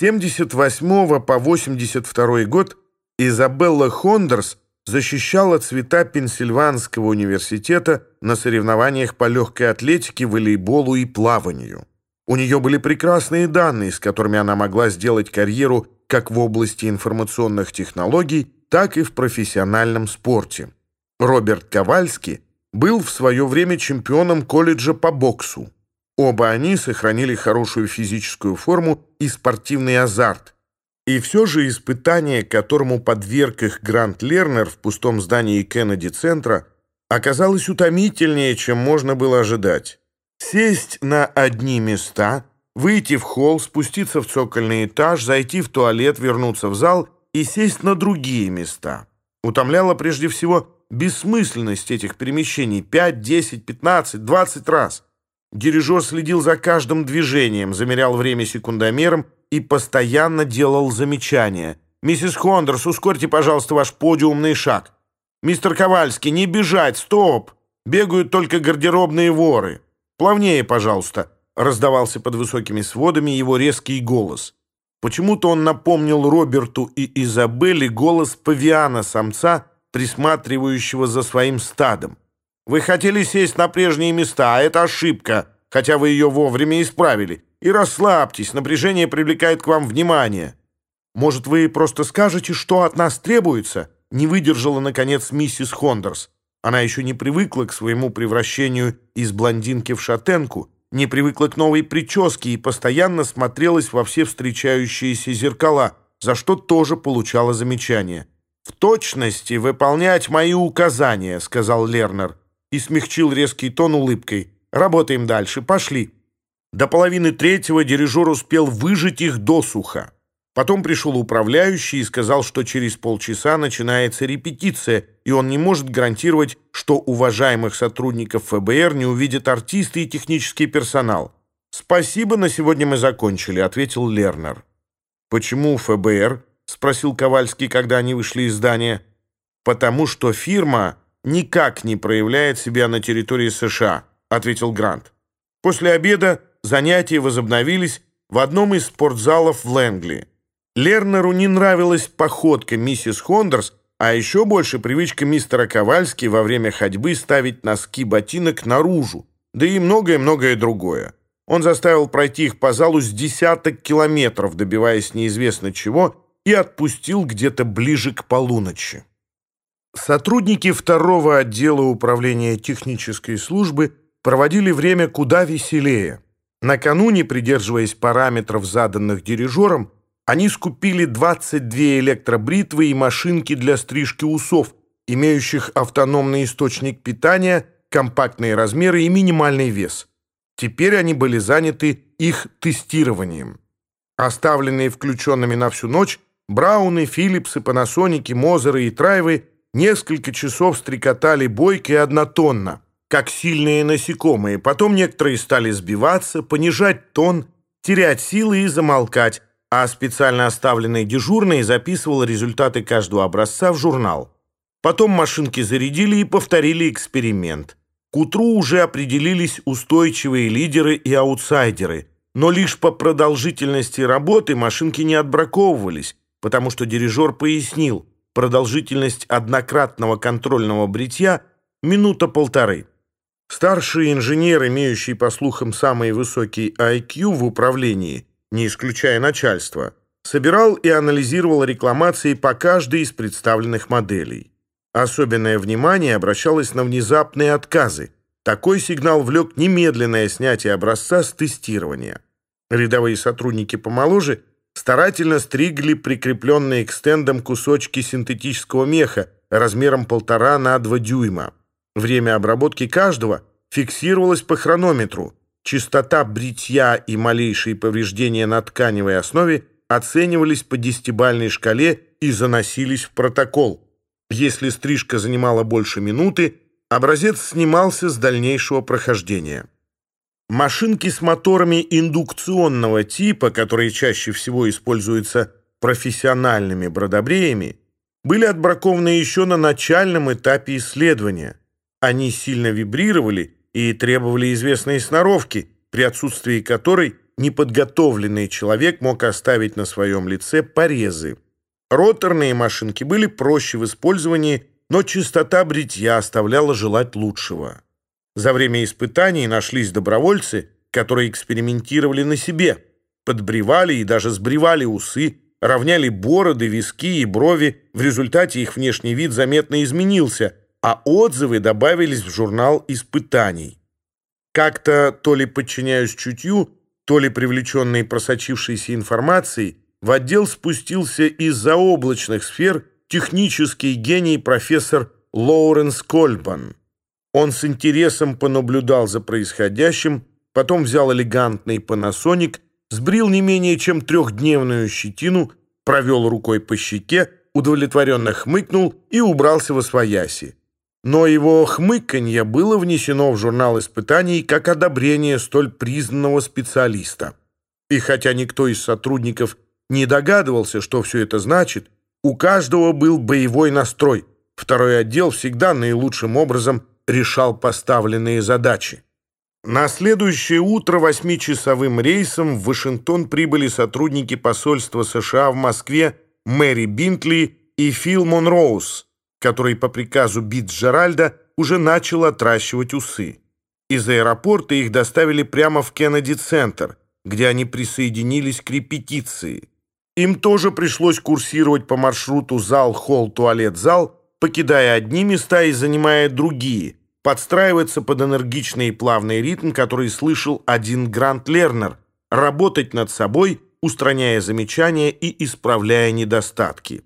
78 по 82 год Изабелла Хондерс защищала цвета Пенсильванского университета на соревнованиях по легкой атлетике, волейболу и плаванию. У нее были прекрасные данные, с которыми она могла сделать карьеру как в области информационных технологий, так и в профессиональном спорте. Роберт Ковальский был в свое время чемпионом колледжа по боксу. оба они сохранили хорошую физическую форму и спортивный азарт. И все же испытание, которому подверг их Грант Лернер в пустом здании Кеннеди-центра, оказалось утомительнее, чем можно было ожидать. Сесть на одни места, выйти в холл, спуститься в цокольный этаж, зайти в туалет, вернуться в зал и сесть на другие места. Утомляло прежде всего бессмысленность этих перемещений 5, 10, 15, 20 раз – Дирижер следил за каждым движением, замерял время секундомером и постоянно делал замечания. «Миссис Хондерс, ускорьте, пожалуйста, ваш подиумный шаг. Мистер Ковальский, не бежать, стоп! Бегают только гардеробные воры. Плавнее, пожалуйста», — раздавался под высокими сводами его резкий голос. Почему-то он напомнил Роберту и Изабелле голос павиана-самца, присматривающего за своим стадом. Вы хотели сесть на прежние места, а это ошибка, хотя вы ее вовремя исправили. И расслабьтесь, напряжение привлекает к вам внимание. Может, вы просто скажете, что от нас требуется?» Не выдержала, наконец, миссис Хондерс. Она еще не привыкла к своему превращению из блондинки в шатенку, не привыкла к новой прическе и постоянно смотрелась во все встречающиеся зеркала, за что тоже получала замечания. «В точности выполнять мои указания», — сказал Лернер и смягчил резкий тон улыбкой. «Работаем дальше. Пошли». До половины третьего дирижер успел выжить их досуха. Потом пришел управляющий и сказал, что через полчаса начинается репетиция, и он не может гарантировать, что уважаемых сотрудников ФБР не увидят артисты и технический персонал. «Спасибо, на сегодня мы закончили», — ответил Лернер. «Почему ФБР?» — спросил Ковальский, когда они вышли из здания. «Потому что фирма никак не проявляет себя на территории США», ответил Грант. После обеда занятия возобновились в одном из спортзалов в Лэнгли. Лернеру не нравилась походка миссис Хондерс, а еще больше привычка мистера Ковальски во время ходьбы ставить носки ботинок наружу, да и многое-многое другое. Он заставил пройти их по залу с десяток километров, добиваясь неизвестно чего, и отпустил где-то ближе к полуночи. Сотрудники второго отдела управления технической службы проводили время куда веселее. Накануне, придерживаясь параметров, заданных дирижером, они скупили 22 электробритвы и машинки для стрижки усов, имеющих автономный источник питания, компактные размеры и минимальный вес. Теперь они были заняты их тестированием. Оставленные включенными на всю ночь, Брауны, Филлипсы, Панасоники, Мозеры и Трайвы несколько часов стрекотали бойко и однотонно, как сильные насекомые. Потом некоторые стали сбиваться, понижать тон, терять силы и замолкать, а специально оставленный дежурный записывал результаты каждого образца в журнал. Потом машинки зарядили и повторили эксперимент. К утру уже определились устойчивые лидеры и аутсайдеры, но лишь по продолжительности работы машинки не отбраковывались, потому что дирижер пояснил, продолжительность однократного контрольного бритья – минута полторы. Старший инженер, имеющий, по слухам, самый высокий IQ в управлении, не исключая начальства, собирал и анализировал рекламации по каждой из представленных моделей. Особенное внимание обращалось на внезапные отказы. Такой сигнал влек немедленное снятие образца с тестирования. Рядовые сотрудники помоложе – Старательно стригли прикрепленные к стендам кусочки синтетического меха размером полтора на два дюйма. Время обработки каждого фиксировалось по хронометру. Частота бритья и малейшие повреждения на тканевой основе оценивались по десятибальной шкале и заносились в протокол. Если стрижка занимала больше минуты, образец снимался с дальнейшего прохождения. Машинки с моторами индукционного типа, которые чаще всего используются профессиональными бродобреями, были отбракованы еще на начальном этапе исследования. Они сильно вибрировали и требовали известной сноровки, при отсутствии которой неподготовленный человек мог оставить на своем лице порезы. Роторные машинки были проще в использовании, но чистота бритья оставляла желать лучшего. За время испытаний нашлись добровольцы, которые экспериментировали на себе, подбривали и даже сбривали усы, равняли бороды, виски и брови, в результате их внешний вид заметно изменился, а отзывы добавились в журнал испытаний. Как-то, то ли подчиняясь чутью, то ли привлеченный просочившейся информацией, в отдел спустился из заоблачных сфер технический гений профессор Лоуренс Кольбан. Он с интересом понаблюдал за происходящим, потом взял элегантный панасоник, сбрил не менее чем трехдневную щетину, провел рукой по щеке, удовлетворенно хмыкнул и убрался во свояси. Но его хмыканье было внесено в журнал испытаний как одобрение столь признанного специалиста. И хотя никто из сотрудников не догадывался, что все это значит, у каждого был боевой настрой. Второй отдел всегда наилучшим образом решал поставленные задачи. На следующее утро восьмичасовым рейсом в Вашингтон прибыли сотрудники посольства США в Москве Мэри Бинтли и Фил Монроуз, который по приказу Бит Джеральда уже начал отращивать усы. Из аэропорта их доставили прямо в Кеннеди-центр, где они присоединились к репетиции. Им тоже пришлось курсировать по маршруту зал-холл-туалет-зал, покидая одни места и занимая другие, подстраиваться под энергичный и плавный ритм, который слышал один Грант Лернер, работать над собой, устраняя замечания и исправляя недостатки.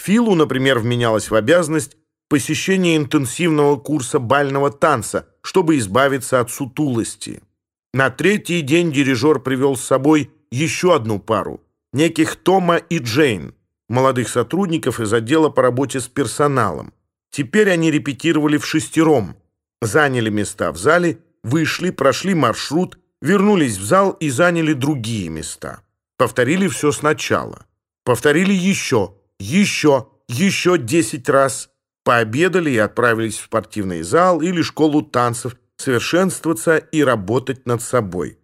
Филу, например, вменялось в обязанность посещение интенсивного курса бального танца, чтобы избавиться от сутулости. На третий день дирижер привел с собой еще одну пару, неких Тома и Джейн. Молодых сотрудников из отдела по работе с персоналом. Теперь они репетировали в шестером. Заняли места в зале, вышли, прошли маршрут, вернулись в зал и заняли другие места. Повторили все сначала. Повторили еще, еще, еще десять раз. Пообедали и отправились в спортивный зал или школу танцев, совершенствоваться и работать над собой.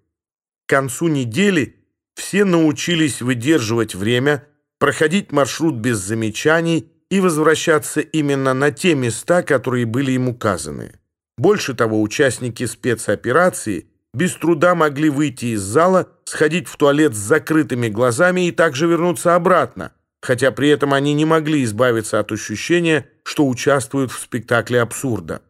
К концу недели все научились выдерживать время – проходить маршрут без замечаний и возвращаться именно на те места, которые были им указаны. Больше того, участники спецоперации без труда могли выйти из зала, сходить в туалет с закрытыми глазами и также вернуться обратно, хотя при этом они не могли избавиться от ощущения, что участвуют в спектакле абсурда.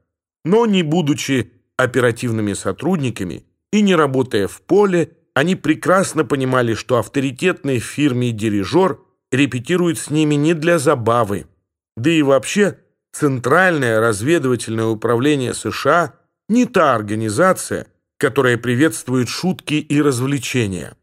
Но не будучи оперативными сотрудниками и не работая в поле, они прекрасно понимали, что авторитетный фирме дирижер – репетирует с ними не для забавы. Да и вообще, Центральное разведывательное управление США не та организация, которая приветствует шутки и развлечения.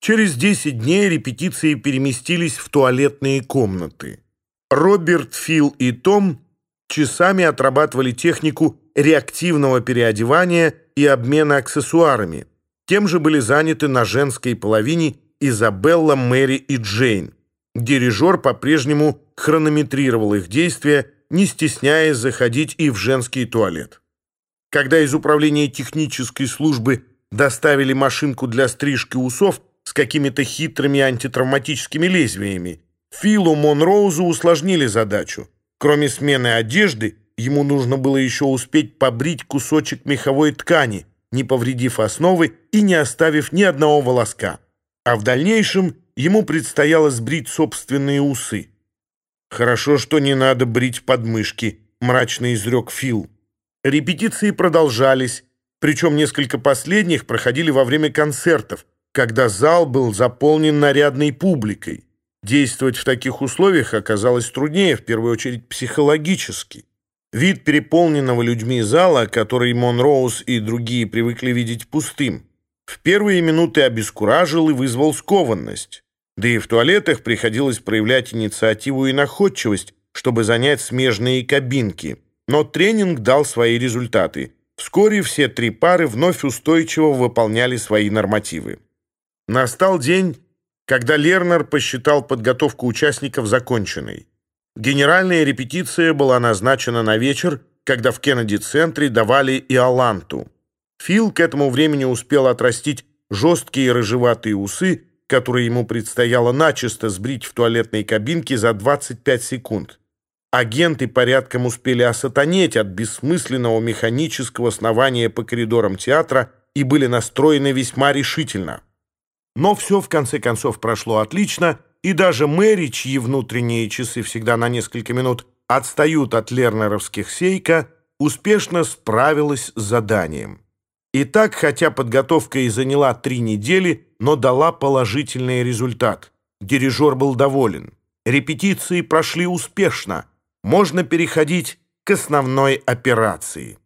Через 10 дней репетиции переместились в туалетные комнаты. Роберт, Фил и Том часами отрабатывали технику реактивного переодевания и обмена аксессуарами. Тем же были заняты на женской половине Изабелла, Мэри и Джейн. Дирижер по-прежнему хронометрировал их действия, не стесняясь заходить и в женский туалет. Когда из управления технической службы доставили машинку для стрижки усов с какими-то хитрыми антитравматическими лезвиями, Филу Монроузу усложнили задачу. Кроме смены одежды, ему нужно было еще успеть побрить кусочек меховой ткани, не повредив основы и не оставив ни одного волоска. А в дальнейшем ему предстояло сбрить собственные усы. «Хорошо, что не надо брить подмышки», — мрачно изрек Фил. Репетиции продолжались, причем несколько последних проходили во время концертов, когда зал был заполнен нарядной публикой. Действовать в таких условиях оказалось труднее, в первую очередь психологически. Вид переполненного людьми зала, который Монроуз и другие привыкли видеть пустым, в первые минуты обескуражил и вызвал скованность. Да и в туалетах приходилось проявлять инициативу и находчивость, чтобы занять смежные кабинки. Но тренинг дал свои результаты. Вскоре все три пары вновь устойчиво выполняли свои нормативы. Настал день, когда Лернер посчитал подготовку участников законченной. Генеральная репетиция была назначена на вечер, когда в Кеннеди-центре давали и иоланту. Фил к этому времени успел отрастить жесткие рыжеватые усы, которые ему предстояло начисто сбрить в туалетной кабинке за 25 секунд. Агенты порядком успели осатанеть от бессмысленного механического снования по коридорам театра и были настроены весьма решительно. Но все в конце концов прошло отлично, и даже Мэри, чьи внутренние часы всегда на несколько минут отстают от лернеровских сейка, успешно справилась с заданием. Итак, хотя подготовка и заняла три недели, но дала положительный результат. Дирижер был доволен. Репетиции прошли успешно. Можно переходить к основной операции.